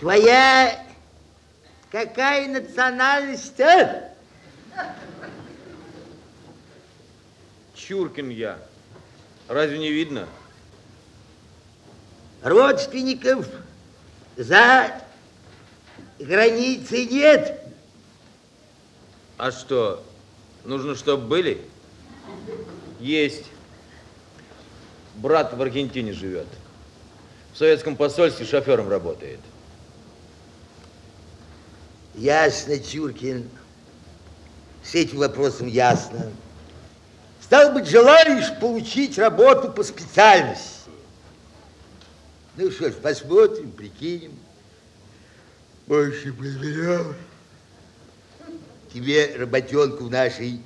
Твоя какая национальность, а? Чуркин я. Разве не видно? Родственников за границей нет. А что, нужно, чтобы были? Есть. Брат в Аргентине живет. В советском посольстве шофером работает. Ясно, Чуркин. С этим вопросом ясно. Стал быть, желаешь получить работу по специальности. Ну что ж, посмотрим, прикинем. Больше проверял. Тебе работенку в нашей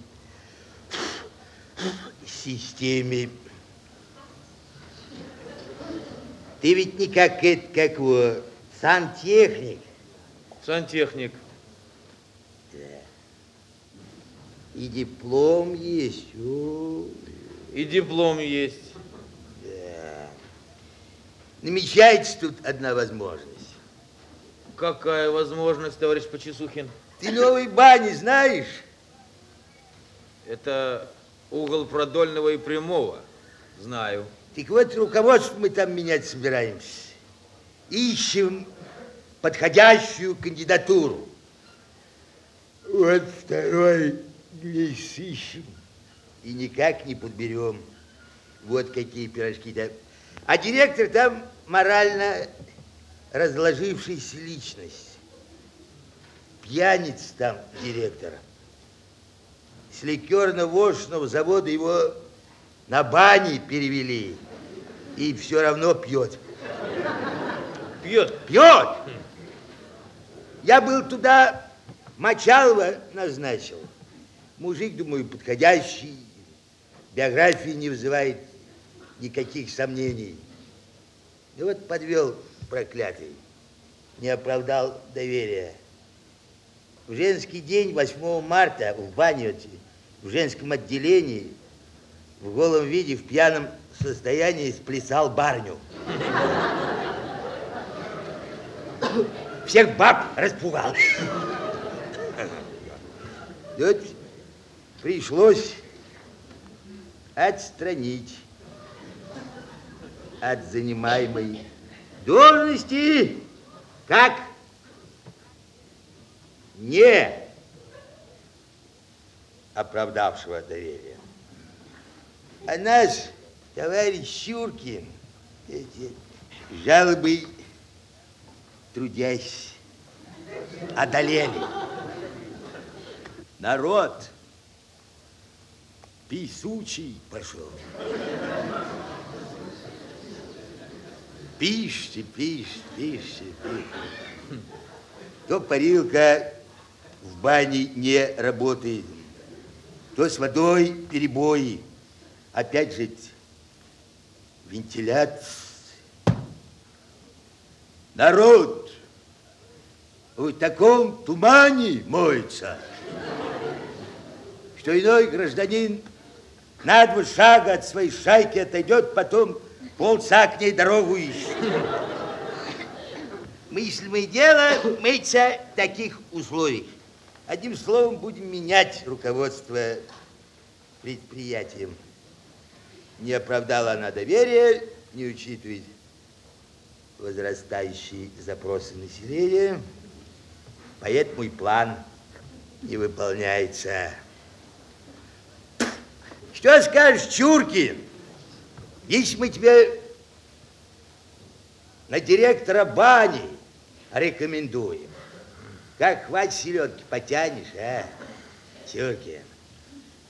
системе. Ты ведь не как это, как его, сантехник. Сантехник. Да. И диплом есть. О, И диплом есть. да. Намечается тут одна возможность. Какая возможность, товарищ Почесухин? Ты новой бани знаешь? Это угол продольного и прямого. Знаю. Так вот, руководство мы там менять собираемся. Ищем подходящую кандидатуру. Вот второй не сыщем и никак не подберем. Вот какие пирожки-то. А директор там морально разложившаяся личность. Пьяниц там директора. С ликерно-вошного завода его на бане перевели. И все равно пьет. Пьет. Пьет! Я был туда, Мочалова назначил. Мужик, думаю, подходящий. Биография не вызывает никаких сомнений. И вот подвел проклятый. Не оправдал доверия. В женский день, 8 марта, в бане, в женском отделении, в голом виде, в пьяном состоянии сплясал барню. Всех баб распугал. Вот пришлось отстранить от занимаемой должности как не оправдавшего доверия. А наш товарищ Щуркин жалобы трудясь одолели. Народ писучий пошел. Пишите, пишите, пишите, пишите. То парилка в бане не работает, то с водой перебои. Опять же, вентиляция. Народ в таком тумане моется, что иной гражданин на два шага от своей шайки отойдет, потом полца к ней дорогу ищет. Мыслимое дело мыться таких условиях. Одним словом, будем менять руководство предприятием. Не оправдала она доверия, не учитывает возрастающие запросы населения, поэтому и план не выполняется. Что скажешь, Чуркин, если мы тебе на директора бани рекомендуем? Как хватит селедки, потянешь, а? Чуркин,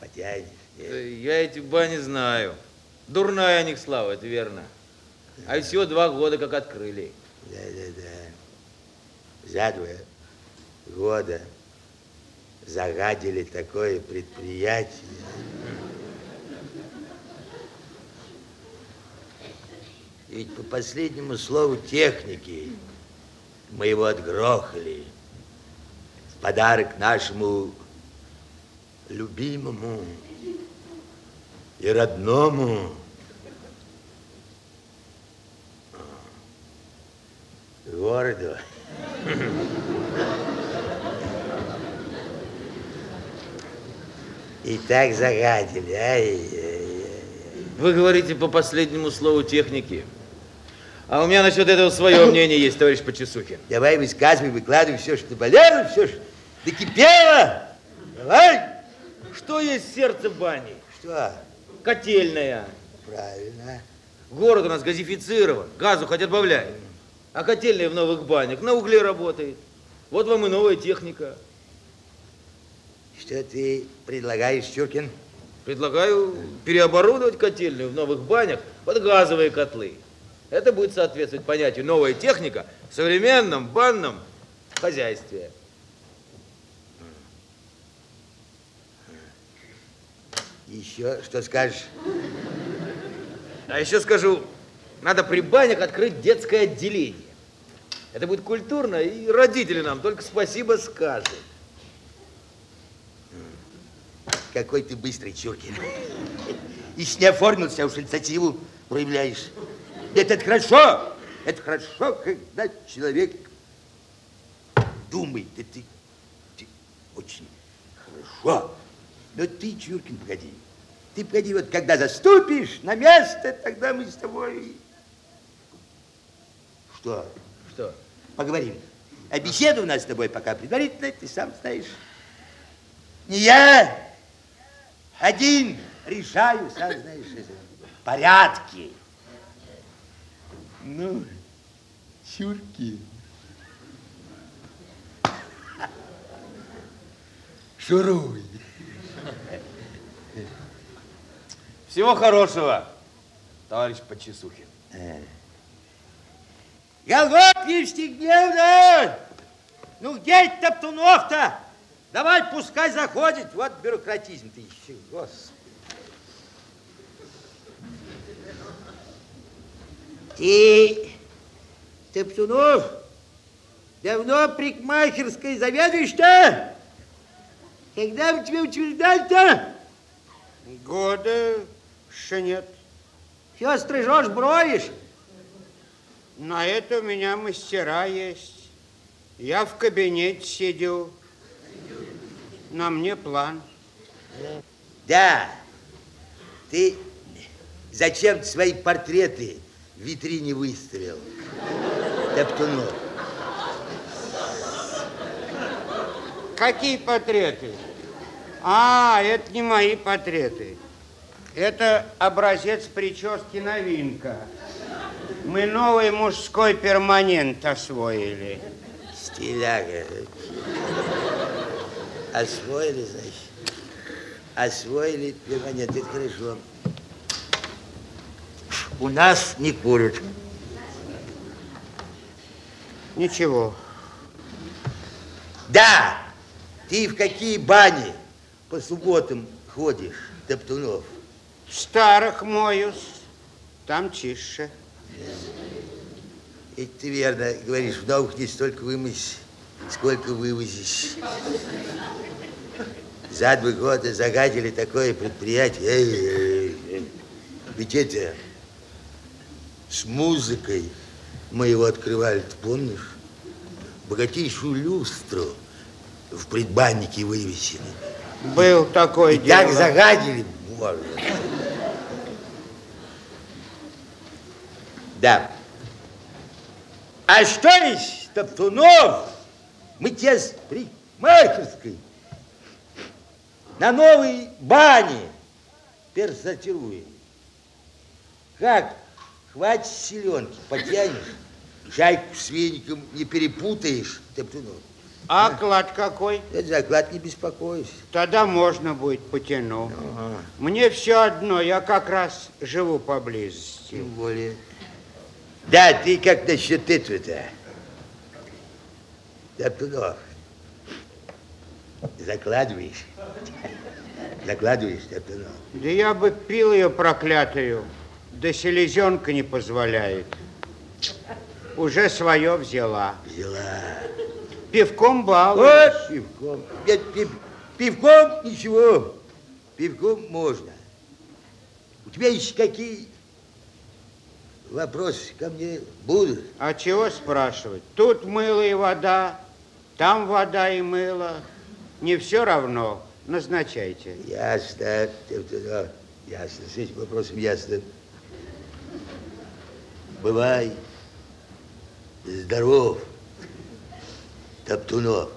потянешь. нет? Да Я эти бани знаю. Дурная о них слава, это верно. А всего два года как открыли. Да-да-да. За два года загадили такое предприятие. Ведь по последнему слову техники мы его отгрохали. В подарок нашему любимому и родному городу. И так загадили. Ай, Вы говорите по последнему слову техники. А у меня насчет этого свое мнение есть, товарищ Почесухин. Давай высказывай, выкладывай все, что болело, все, что накипело. Давай. Что есть сердце бани? Что? Котельная. Правильно. Город у нас газифицирован, газу хоть отбавляй. А котельная в новых банях на угле работает. Вот вам и новая техника. Что ты предлагаешь, Чуркин? Предлагаю переоборудовать котельную в новых банях под газовые котлы. Это будет соответствовать понятию новая техника в современном банном хозяйстве. Еще что скажешь? А еще скажу, надо при банях открыть детское отделение. Это будет культурно, и родители нам только спасибо скажут. Какой ты быстрый, Чуркин. Еще не оформился, а уж инициативу проявляешь. Это, это хорошо. Это хорошо, когда человек думает. Это ты, ты очень хорошо. Но ты, Чуркин, погоди. Ты погоди, вот когда заступишь на место, тогда мы с тобой... Что? Что? Поговорим. А беседа у нас с тобой пока предварительная, ты сам знаешь. Не я один решаю, сам знаешь, это порядки. Ну, чурки. Шуруй. Всего хорошего, товарищ Почесухин. Голуб Евстигневна! Ну где Топтунов-то? Давай, пускай заходит. Вот бюрократизм ты еще, господи. Ты, Топтунов, давно прикмахерской заведуешь-то? Когда мы тебя утверждали-то? Года еще нет. Все стрижешь, бровишь. На это у меня мастера есть. Я в кабинете сидел. На мне план. Да. Ты зачем свои портреты в витрине выставил? Топтунов. Какие портреты? А, это не мои портреты. Это образец прически новинка. Мы новый мужской перманент освоили. Стиляга. Освоили, значит. Освоили перманент, это хорошо. У нас не курят. Ничего. Да, ты в какие бани по субботам ходишь, Топтунов? В старых моюсь. Там чище. Это ты верно говоришь, в новых не столько вымыть, сколько вывозишь. За два года загадили такое предприятие. Ведь это с музыкой мы его открывали, ты помнишь? Богатейшую люстру в предбаннике вывесили. Был такой И так дело. загадили, можно. Да. А что есть, Топтунов? Мы тебя с парикмахерской на новой бане персотируем. Как? Хватит селенки, потянешь, шайку с веником не перепутаешь, Топтунов. А оклад какой? Это заклад не беспокойся. Тогда можно будет потяну. Ага. Мне все одно, я как раз живу поблизости. Тем более. Да, ты как насчет этого-то? Топтунов. Закладываешь? Закладываешь, Топтунов? Да я бы пил ее проклятую, да селезенка не позволяет. Уже свое взяла. Взяла. Пивком балуюсь. Вот пивком. Нет, пив- пивком ничего. Пивком можно. У тебя есть какие вопросы ко мне будут? А чего спрашивать? Тут мыло и вода, там вода и мыло. Не все равно. Назначайте. Ясно. Ясно. С этим вопросом ясно. Бывай здоров, Топтунов.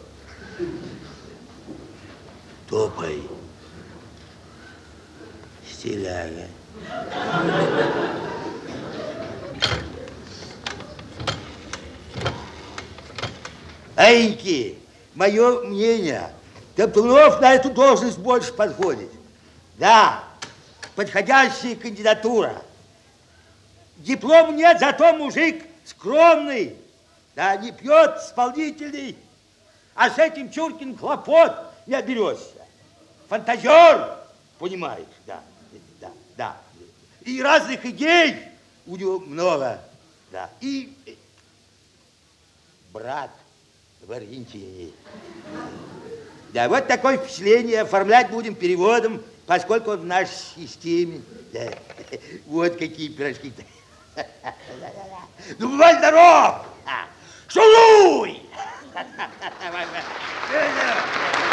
Топай, стиляга. Айки, мое мнение, Топтунов на эту должность больше подходит. Да, подходящая кандидатура. Диплом нет, зато мужик скромный. Да, не пьет, исполнительный. А с этим Чуркин хлопот не оберешься. Фантазер, понимаешь, да, да, да. И разных идей у него много, да. И брат в Аргентине. Да, вот такое впечатление оформлять будем переводом, поскольку он в нашей системе. Да. Вот какие пирожки-то. Não vai dar ó! Sou Lui!